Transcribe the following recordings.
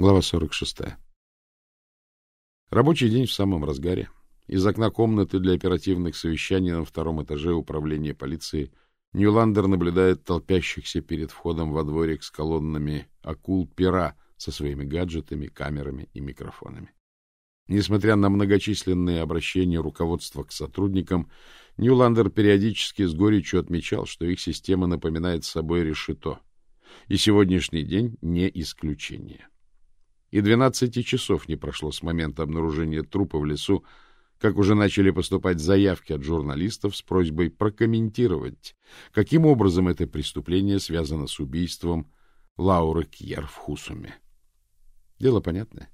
Глава 46. Рабочий день в самом разгаре. Из окна комнаты для оперативных совещаний на втором этаже управления полиции Ньюландер наблюдает толпящихся перед входом во дворик с колоннами акул пера со своими гаджетами, камерами и микрофонами. Несмотря на многочисленные обращения руководства к сотрудникам, Ньюландер периодически с горечью отмечал, что их система напоминает собой решето. И сегодняшний день не исключение. И двенадцати часов не прошло с момента обнаружения трупа в лесу, как уже начали поступать заявки от журналистов с просьбой прокомментировать, каким образом это преступление связано с убийством Лауры Кьер в Хусуме. Дело понятное.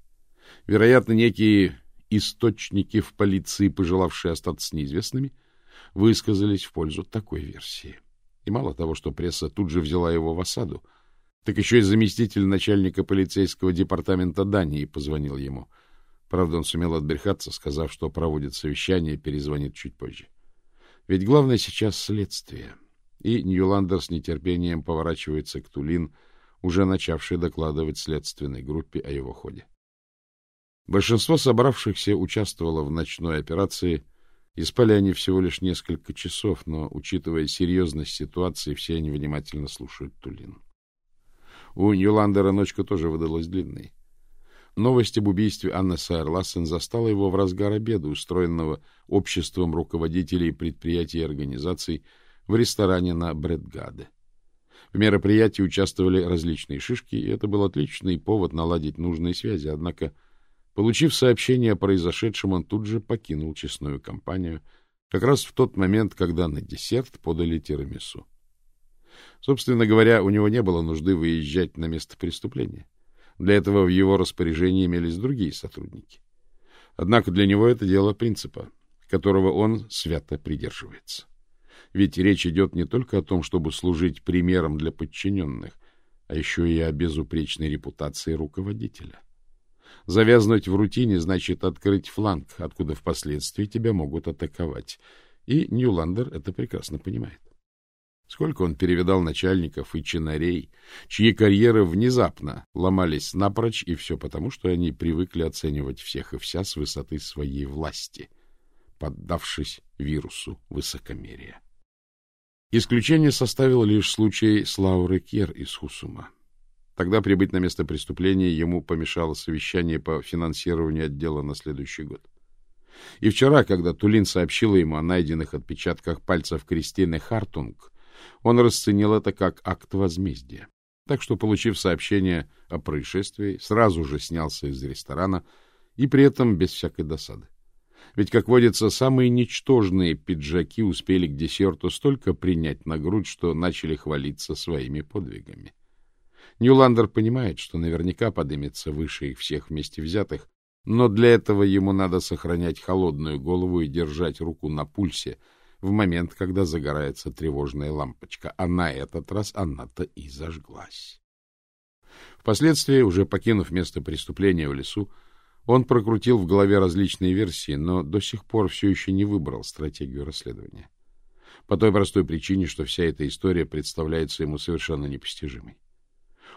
Вероятно, некие источники в полиции, пожелавшие остаться неизвестными, высказались в пользу такой версии. И мало того, что пресса тут же взяла его в осаду, так еще и заместитель начальника полицейского департамента Дании позвонил ему. Правда, он сумел отбрехаться, сказав, что проводит совещание и перезвонит чуть позже. Ведь главное сейчас следствие. И Ньюландер с нетерпением поворачивается к Тулин, уже начавший докладывать следственной группе о его ходе. Большинство собравшихся участвовало в ночной операции, и спали они всего лишь несколько часов, но, учитывая серьезность ситуации, все они внимательно слушают Тулин. У Ньюландера ночка тоже выдалась длинной. Новость об убийстве Анны Сайер Лассен застала его в разгар обеда, устроенного обществом руководителей предприятий и организаций в ресторане на Бредгаде. В мероприятии участвовали различные шишки, и это был отличный повод наладить нужные связи. Однако, получив сообщение о произошедшем, он тут же покинул честную компанию, как раз в тот момент, когда на десерт подали тирамису. Собственно говоря, у него не было нужды выезжать на место преступления. Для этого в его распоряжении имелись другие сотрудники. Однако для него это дело принципа, которого он свято придерживается. Ведь речь идет не только о том, чтобы служить примером для подчиненных, а еще и о безупречной репутации руководителя. Завязнуть в рутине значит открыть фланг, откуда впоследствии тебя могут атаковать. И Ньюландер это прекрасно понимает. Сколько он перевидал начальников и чинарей, чьи карьеры внезапно ломались напрочь, и все потому, что они привыкли оценивать всех и вся с высоты своей власти, поддавшись вирусу высокомерия. Исключение составил лишь случай с Лаурой Кер из Хусума. Тогда прибыть на место преступления ему помешало совещание по финансированию отдела на следующий год. И вчера, когда Тулин сообщила ему о найденных отпечатках пальцев Кристины Хартунг, он расценил это как акт возмездия. Так что, получив сообщение о происшествии, сразу же снялся из ресторана и при этом без всякой досады. Ведь, как водится, самые ничтожные пиджаки успели к десерту столько принять на грудь, что начали хвалиться своими подвигами. Ньюландер понимает, что наверняка подымется выше их всех вместе взятых, но для этого ему надо сохранять холодную голову и держать руку на пульсе — в момент, когда загорается тревожная лампочка, а на этот раз она-то и зажглась. Впоследствии, уже покинув место преступления в лесу, он прокрутил в голове различные версии, но до сих пор все еще не выбрал стратегию расследования. По той простой причине, что вся эта история представляется ему совершенно непостижимой.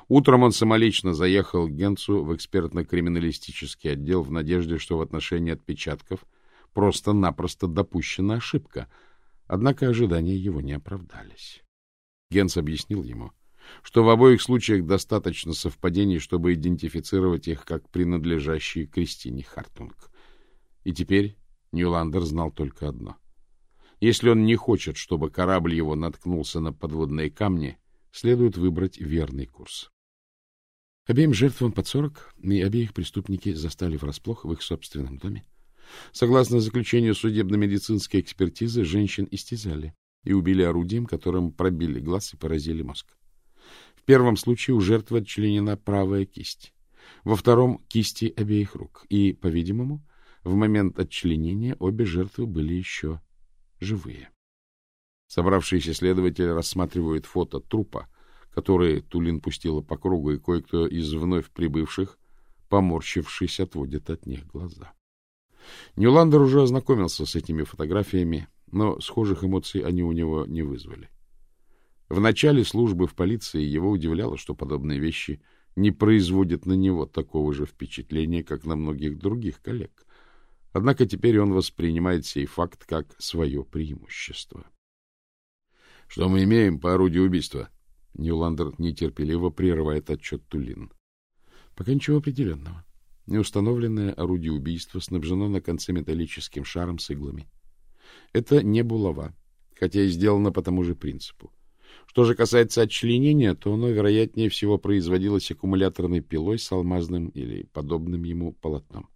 Утром он самолично заехал к Генцу в экспертно-криминалистический отдел в надежде, что в отношении отпечатков просто-напросто допущена ошибка — Однако ожидания его не оправдались. Генс объяснил ему, что в обоих случаях достаточно совпадений, чтобы идентифицировать их как принадлежащие Кристине Хартунг. И теперь Ньюландер знал только одно. Если он не хочет, чтобы корабль его наткнулся на подводные камни, следует выбрать верный курс. Обеим жертвам под сорок, и обеих преступники застали врасплох в их собственном доме. Согласно заключению судебно-медицинской экспертизы, женщин истязали и убили орудием, которым пробили глаз и поразили мозг. В первом случае у жертвы отчленена правая кисть, во втором — кисти обеих рук, и, по-видимому, в момент отчленения обе жертвы были еще живые. Собравшиеся следователи рассматривают фото трупа, которые Тулин пустила по кругу, и кое-кто из вновь прибывших, поморщившись, отводит от них глаза. Ньюландер уже ознакомился с этими фотографиями, но схожих эмоций они у него не вызвали. В начале службы в полиции его удивляло, что подобные вещи не производит на него такого же впечатления, как на многих других коллег. Однако теперь он воспринимает сей факт как свое преимущество. — Что мы имеем по орудию убийства? Ньюландер нетерпеливо прерывает отчет Тулин. — Пока ничего определенного. Неустановленное орудие убийства снабжено на конце металлическим шаром с иглами. Это не булава, хотя и сделано по тому же принципу. Что же касается отчленения, то оно, вероятнее всего, производилось аккумуляторной пилой с алмазным или подобным ему полотном.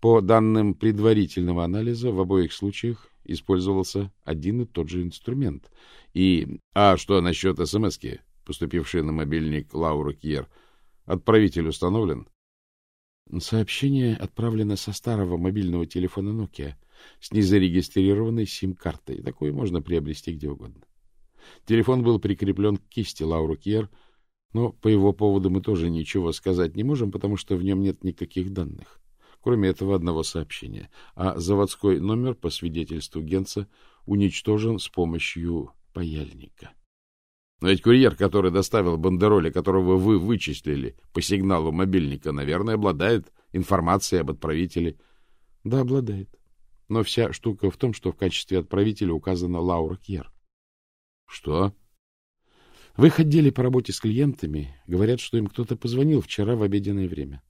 По данным предварительного анализа, в обоих случаях использовался один и тот же инструмент. И... А что насчет СМСки, поступившей на мобильник Лаура Кьер? Отправитель установлен? Сообщение отправлено со старого мобильного телефона Nokia с незарегистрированной сим-картой. Такое можно приобрести где угодно. Телефон был прикреплен к кисти Лауру Кьер, но по его поводу мы тоже ничего сказать не можем, потому что в нем нет никаких данных, кроме этого одного сообщения. А заводской номер, по свидетельству Генца, уничтожен с помощью паяльника. Но ведь курьер, который доставил бандероли, которого вы вычислили по сигналу мобильника, наверное, обладает информацией об отправителе. Да, обладает. Но вся штука в том, что в качестве отправителя указана Лаура Кьер. Что? В их отделе по работе с клиентами говорят, что им кто-то позвонил вчера в обеденное время.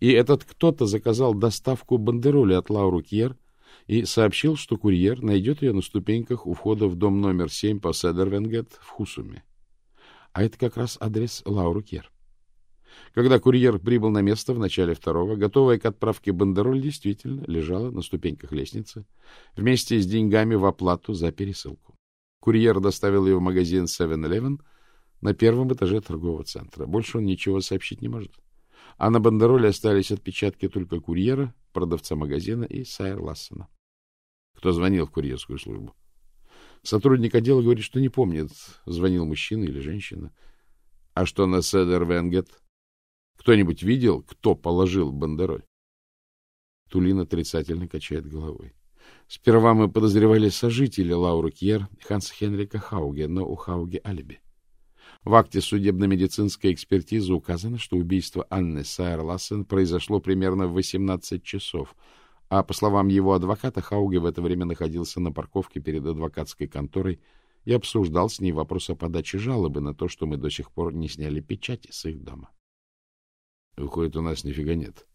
И этот кто-то заказал доставку бандероли от Лауру Кьер и сообщил, что курьер найдет ее на ступеньках у входа в дом номер 7 по Седервенгет в Хусуме. А это как раз адрес Лауру Кьер. Когда курьер прибыл на место в начале второго, готовая к отправке бандероль действительно лежала на ступеньках лестницы вместе с деньгами в оплату за пересылку. Курьер доставил ее в магазин 7-Eleven на первом этаже торгового центра. Больше он ничего сообщить не может. А на бандероле остались отпечатки только курьера, продавца магазина и Сайер Лассена. Кто звонил в курьерскую службу? Сотрудник отдела говорит, что не помнит, звонил мужчина или женщина. А что на Седер Венгет? Кто-нибудь видел, кто положил бандероль? Тулин отрицательно качает головой. Сперва мы подозревали сожителя Лауры Кьер, Ханса Хенрика Хауге, но у Хауге алиби. В акте судебно-медицинской экспертизы указано, что убийство Анны Сайер-Лассен произошло примерно в 18 часов, а, по словам его адвоката, Хауге в это время находился на парковке перед адвокатской конторой и обсуждал с ней вопрос о подаче жалобы на то, что мы до сих пор не сняли печати с их дома. Выходит, у нас нифига нет.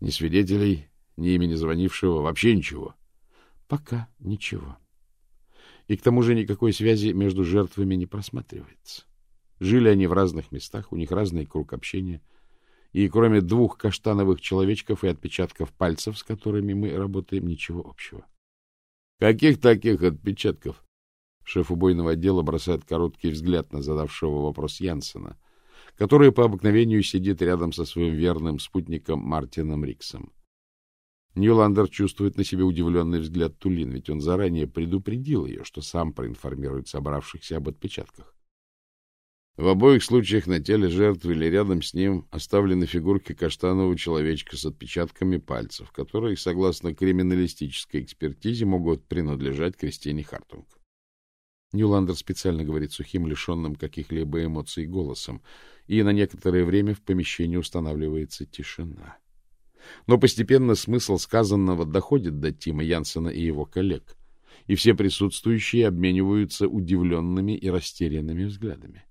Ни свидетелей, ни имени звонившего, вообще ничего. — Пока ничего. И к тому же никакой связи между жертвами не просматривается. Жили они в разных местах, у них разный круг общения. И кроме двух каштановых человечков и отпечатков пальцев, с которыми мы работаем, ничего общего. — Каких таких отпечатков? Шеф убойного отдела бросает короткий взгляд на задавшего вопрос Янсена, который по обыкновению сидит рядом со своим верным спутником Мартином Риксом. Ньюландер чувствует на себе удивленный взгляд Тулин, ведь он заранее предупредил ее, что сам проинформирует собравшихся об отпечатках. В обоих случаях на теле жертвы или рядом с ним оставлены фигурки каштанового человечка с отпечатками пальцев, которые, согласно криминалистической экспертизе, могут принадлежать Кристине Хартунг. Ньюландер специально говорит сухим, лишенным каких-либо эмоций голосом, и на некоторое время в помещении устанавливается тишина. Но постепенно смысл сказанного доходит до Тима Янсена и его коллег, и все присутствующие обмениваются удивленными и растерянными взглядами.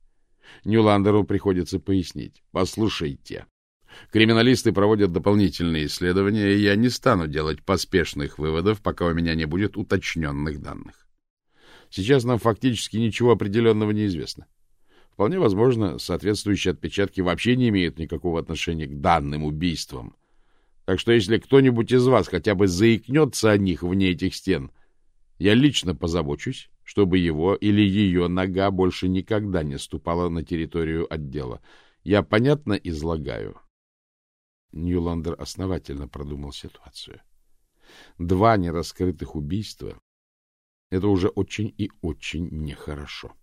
Ньюландеру приходится пояснить. «Послушайте, криминалисты проводят дополнительные исследования, и я не стану делать поспешных выводов, пока у меня не будет уточненных данных. Сейчас нам фактически ничего определенного не известно. Вполне возможно, соответствующие отпечатки вообще не имеют никакого отношения к данным убийствам, так что если кто-нибудь из вас хотя бы заикнется о них вне этих стен, я лично позабочусь, чтобы его или ее нога больше никогда не ступала на территорию отдела. Я понятно излагаю. Ньюландер основательно продумал ситуацию. Два нераскрытых убийства — это уже очень и очень нехорошо.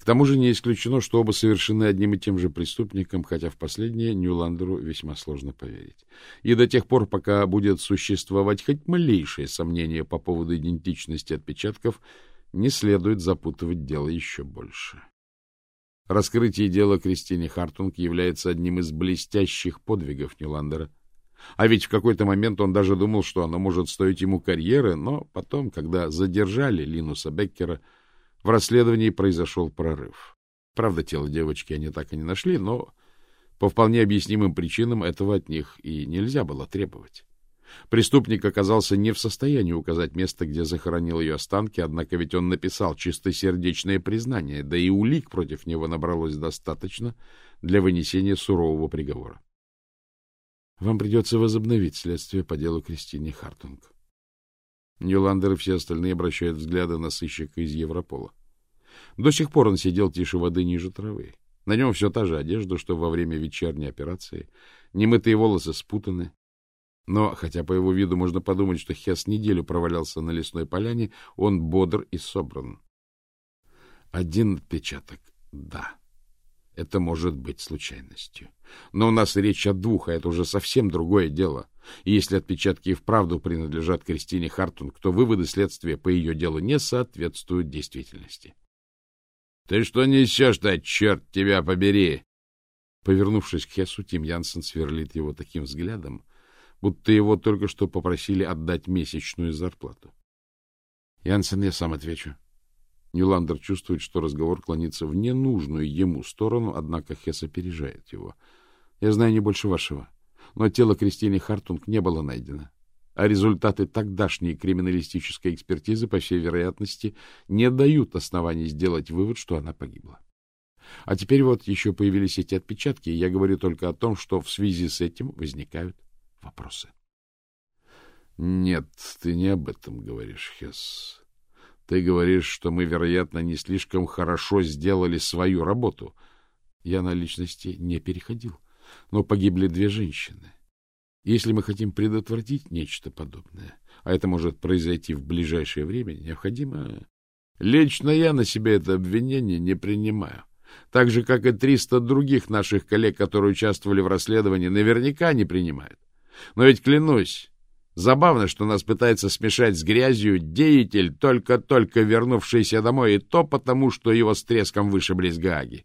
К тому же не исключено, что оба совершены одним и тем же преступником, хотя в последнее Ньюландеру весьма сложно поверить. И до тех пор, пока будет существовать хоть малейшее сомнение по поводу идентичности отпечатков, не следует запутывать дело еще больше. Раскрытие дела Кристине Хартунг является одним из блестящих подвигов Ниландера. А ведь в какой-то момент он даже думал, что оно может стоить ему карьеры, но потом, когда задержали Линуса Беккера, в расследовании произошел прорыв. Правда, тело девочки они так и не нашли, но по вполне объяснимым причинам этого от них и нельзя было требовать. Преступник оказался не в состоянии указать место, где захоронил ее останки, однако ведь он написал чистосердечное признание, да и улик против него набралось достаточно для вынесения сурового приговора. Вам придется возобновить следствие по делу Кристине Хартунг. Ньюландер и все остальные обращают взгляды на сыщика из Европола. До сих пор он сидел тише воды ниже травы. На нем все та же одежда, что во время вечерней операции. Немытые волосы спутаны, но, хотя по его виду можно подумать, что Хес неделю провалялся на лесной поляне, он бодр и собран. Один отпечаток — да. Это может быть случайностью. Но у нас речь о двух, а это уже совсем другое дело. И если отпечатки и вправду принадлежат Кристине Хартунг, то выводы следствия по ее делу не соответствуют действительности. — Ты что несешь-то, черт тебя побери? Повернувшись к Хесу, Тим Янсен сверлит его таким взглядом, будто его только что попросили отдать месячную зарплату. — Янсен, я сам отвечу. Нюландер чувствует, что разговор клонится в ненужную ему сторону, однако Хесс опережает его. — Я знаю не больше вашего, но тело Кристины Хартунг не было найдено, а результаты тогдашней криминалистической экспертизы, по всей вероятности, не дают оснований сделать вывод, что она погибла. А теперь вот еще появились эти отпечатки, и я говорю только о том, что в связи с этим возникают вопросы. — Нет, ты не об этом говоришь, Хесс. Ты говоришь, что мы, вероятно, не слишком хорошо сделали свою работу. Я на личности не переходил, но погибли две женщины. Если мы хотим предотвратить нечто подобное, а это может произойти в ближайшее время, необходимо... Лично я на себя это обвинение не принимаю. Так же, как и 300 других наших коллег, которые участвовали в расследовании, наверняка не принимают. Но ведь клянусь, забавно, что нас пытается смешать с грязью деятель, только-только вернувшийся домой, и то потому, что его с треском вышибли из Гааги.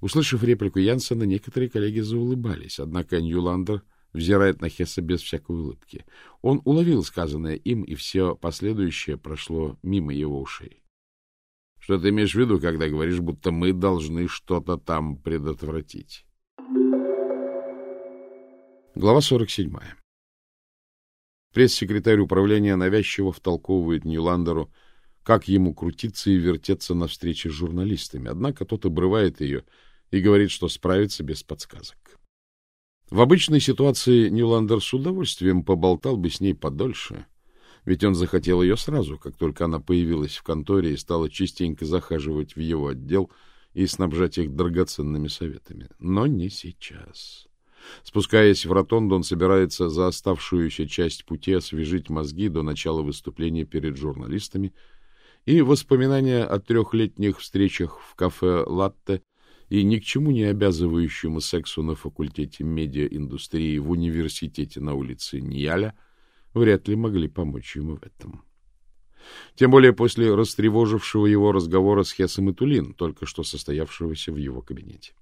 Услышав реплику Янсена, некоторые коллеги заулыбались, однако Ньюландер взирает на Хесса без всякой улыбки. Он уловил сказанное им, и все последующее прошло мимо его ушей. — Что ты имеешь в виду, когда говоришь, будто мы должны что-то там предотвратить? Глава 47. Пресс-секретарь управления навязчиво втолковывает Ньюландеру, как ему крутиться и вертеться на встрече с журналистами, однако тот обрывает ее и говорит, что справится без подсказок. В обычной ситуации Ньюландер с удовольствием поболтал бы с ней подольше, ведь он захотел ее сразу, как только она появилась в конторе и стала частенько захаживать в его отдел и снабжать их драгоценными советами. Но не сейчас. Спускаясь в ротонду, он собирается за оставшуюся часть пути освежить мозги до начала выступления перед журналистами, и воспоминания о трехлетних встречах в кафе «Латте» и ни к чему не обязывающему сексу на факультете медиаиндустрии в университете на улице Ньяля вряд ли могли помочь ему в этом. Тем более после растревожившего его разговора с Хесом и Тулин, только что состоявшегося в его кабинете.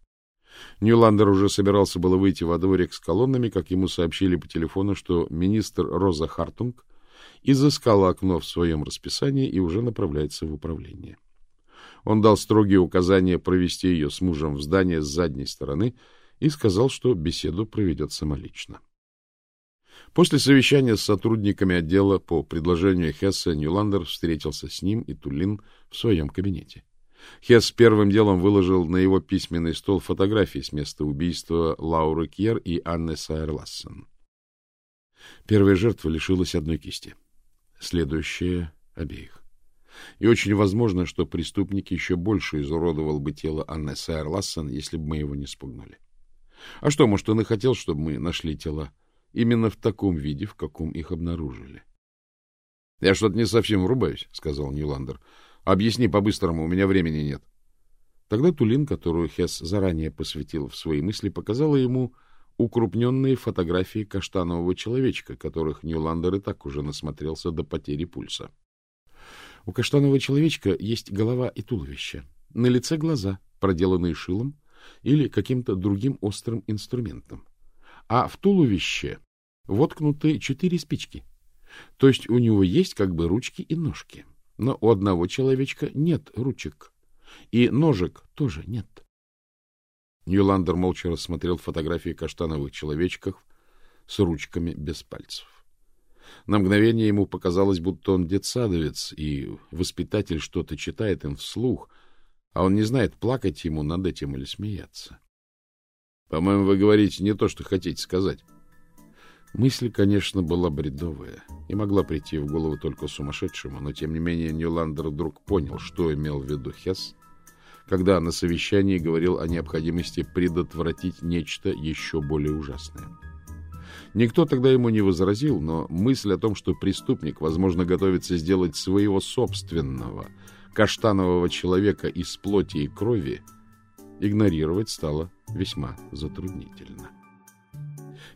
Ньюландер уже собирался было выйти во дворик с колоннами, как ему сообщили по телефону, что министр Роза Хартунг изыскала окно в своем расписании и уже направляется в управление. Он дал строгие указания провести ее с мужем в здание с задней стороны и сказал, что беседу проведет самолично. После совещания с сотрудниками отдела по предложению Хесса Ньюландер встретился с ним и Тулин в своем кабинете. Хесс первым делом выложил на его письменный стол фотографии с места убийства Лауры Кьер и Анны Сайерлассен. Первая жертва лишилась одной кисти, следующая — обеих. И очень возможно, что преступник еще больше изуродовал бы тело Анны Сайерлассен, если бы мы его не спугнули. А что, может, он и хотел, чтобы мы нашли тела именно в таком виде, в каком их обнаружили? — Я что-то не совсем врубаюсь, — сказал Ньюландер. Объясни по-быстрому, у меня времени нет. Тогда Тулин, которую Хесс заранее посвятил в свои мысли, показала ему укрупненные фотографии каштанового человечка, которых Ньюландер и так уже насмотрелся до потери пульса. У каштанового человечка есть голова и туловище. На лице глаза, проделанный шилом или каким-то другим острым инструментом. А в туловище воткнуты четыре спички. То есть у него есть как бы ручки и ножки. Но у одного человечка нет ручек. И ножек тоже нет. Ньюландер молча рассмотрел фотографии каштановых человечков с ручками без пальцев. На мгновение ему показалось, будто он детсадовец, и воспитатель что-то читает им вслух, а он не знает, плакать ему над этим или смеяться. — По-моему, вы говорите не то, что хотите сказать. Мысль, конечно, была бредовая и могла прийти в голову только сумасшедшему, но, тем не менее, Ньюландер вдруг понял, что имел в виду Хесс, когда на совещании говорил о необходимости предотвратить нечто еще более ужасное. Никто тогда ему не возразил, но мысль о том, что преступник, возможно, готовится сделать своего собственного каштанового человека из плоти и крови, игнорировать стало весьма затруднительно.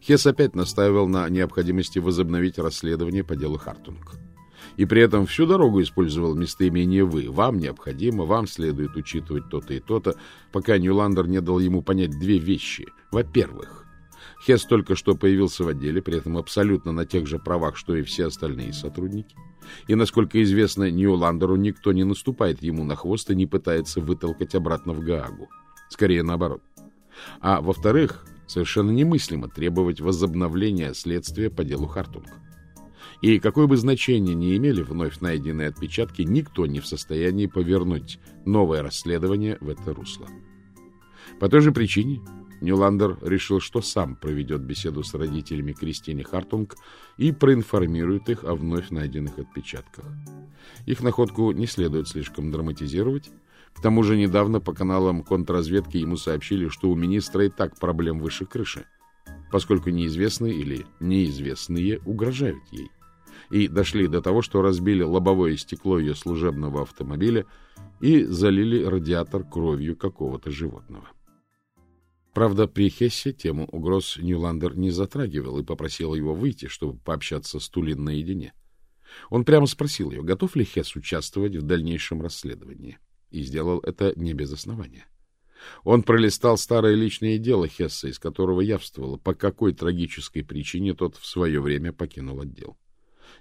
Хесс опять настаивал на необходимости возобновить расследование по делу Хартунг. И при этом всю дорогу использовал местоимение «вы». Вам необходимо, вам следует учитывать то-то и то-то, пока Ньюландер не дал ему понять две вещи. Во-первых, Хесс только что появился в отделе, при этом абсолютно на тех же правах, что и все остальные сотрудники. И, насколько известно Ньюландеру, никто не наступает ему на хвост и не пытается вытолкать обратно в Гаагу. Скорее наоборот. А во-вторых, совершенно немыслимо требовать возобновления следствия по делу Хартунг. И какое бы значение ни имели вновь найденные отпечатки, никто не в состоянии повернуть новое расследование в это русло. По той же причине Нюландер решил, что сам проведет беседу с родителями Кристины Хартунг и проинформирует их о вновь найденных отпечатках. Их находку не следует слишком драматизировать. К тому же недавно по каналам контрразведки ему сообщили, что у министра и так проблем выше крыши, поскольку неизвестные или неизвестные угрожают ей. И дошли до того, что разбили лобовое стекло ее служебного автомобиля и залили радиатор кровью какого-то животного. Правда, при Хессе тему угроз Ньюландер не затрагивал и попросил его выйти, чтобы пообщаться с Тулин наедине. Он прямо спросил ее, готов ли Хесс участвовать в дальнейшем расследовании, и сделал это не без основания. Он пролистал старое личное дело Хесса, из которого явствовало, по какой трагической причине тот в свое время покинул отдел.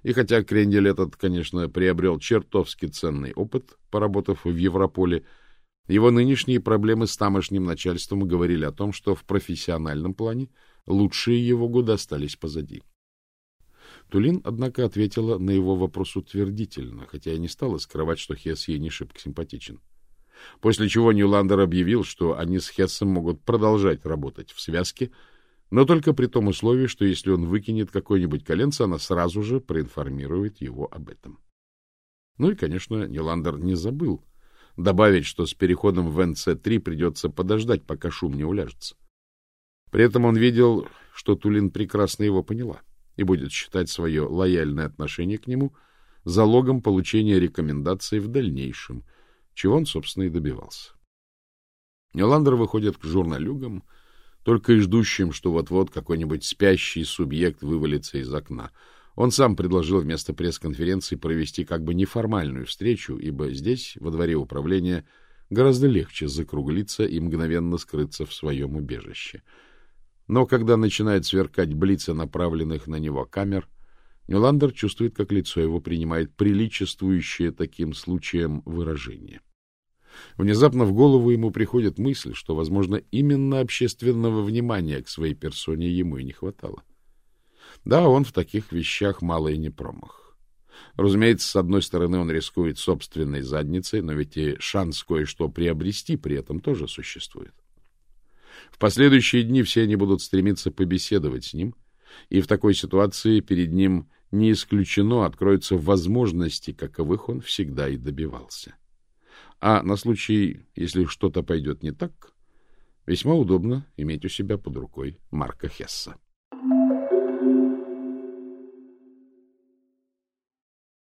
И хотя Крендель этот, конечно, приобрел чертовски ценный опыт, поработав в Европоле, его нынешние проблемы с тамошним начальством говорили о том, что в профессиональном плане лучшие его годы остались позади. Тулин, однако, ответила на его вопрос утвердительно, хотя и не стала скрывать, что Хесс ей не шибко симпатичен. После чего Ньюландер объявил, что они с Хессом могут продолжать работать в связке, но только при том условии, что если он выкинет какое-нибудь коленце, она сразу же проинформирует его об этом. Ну и, конечно, Ньюландер не забыл добавить, что с переходом в НЦ-3 придется подождать, пока шум не уляжется. При этом он видел, что Тулин прекрасно его поняла и будет считать свое лояльное отношение к нему залогом получения рекомендаций в дальнейшем, чего он, собственно, и добивался. Неландер выходит к журналюгам, только и ждущим, что вот-вот какой-нибудь спящий субъект вывалится из окна — он сам предложил вместо пресс-конференции провести как бы неформальную встречу, ибо здесь, во дворе управления, гораздо легче закруглиться и мгновенно скрыться в своем убежище. Но когда начинает сверкать блицы направленных на него камер, Нюландер чувствует, как лицо его принимает приличествующее таким случаям выражение. Внезапно в голову ему приходит мысль, что, возможно, именно общественного внимания к своей персоне ему и не хватало. Да, он в таких вещах мало и не промах. Разумеется, с одной стороны, он рискует собственной задницей, но ведь и шанс кое-что приобрести при этом тоже существует. В последующие дни все они будут стремиться побеседовать с ним, и в такой ситуации перед ним не исключено откроются возможности, каковых он всегда и добивался. А на случай, если что-то пойдет не так, весьма удобно иметь у себя под рукой Марка Хесса.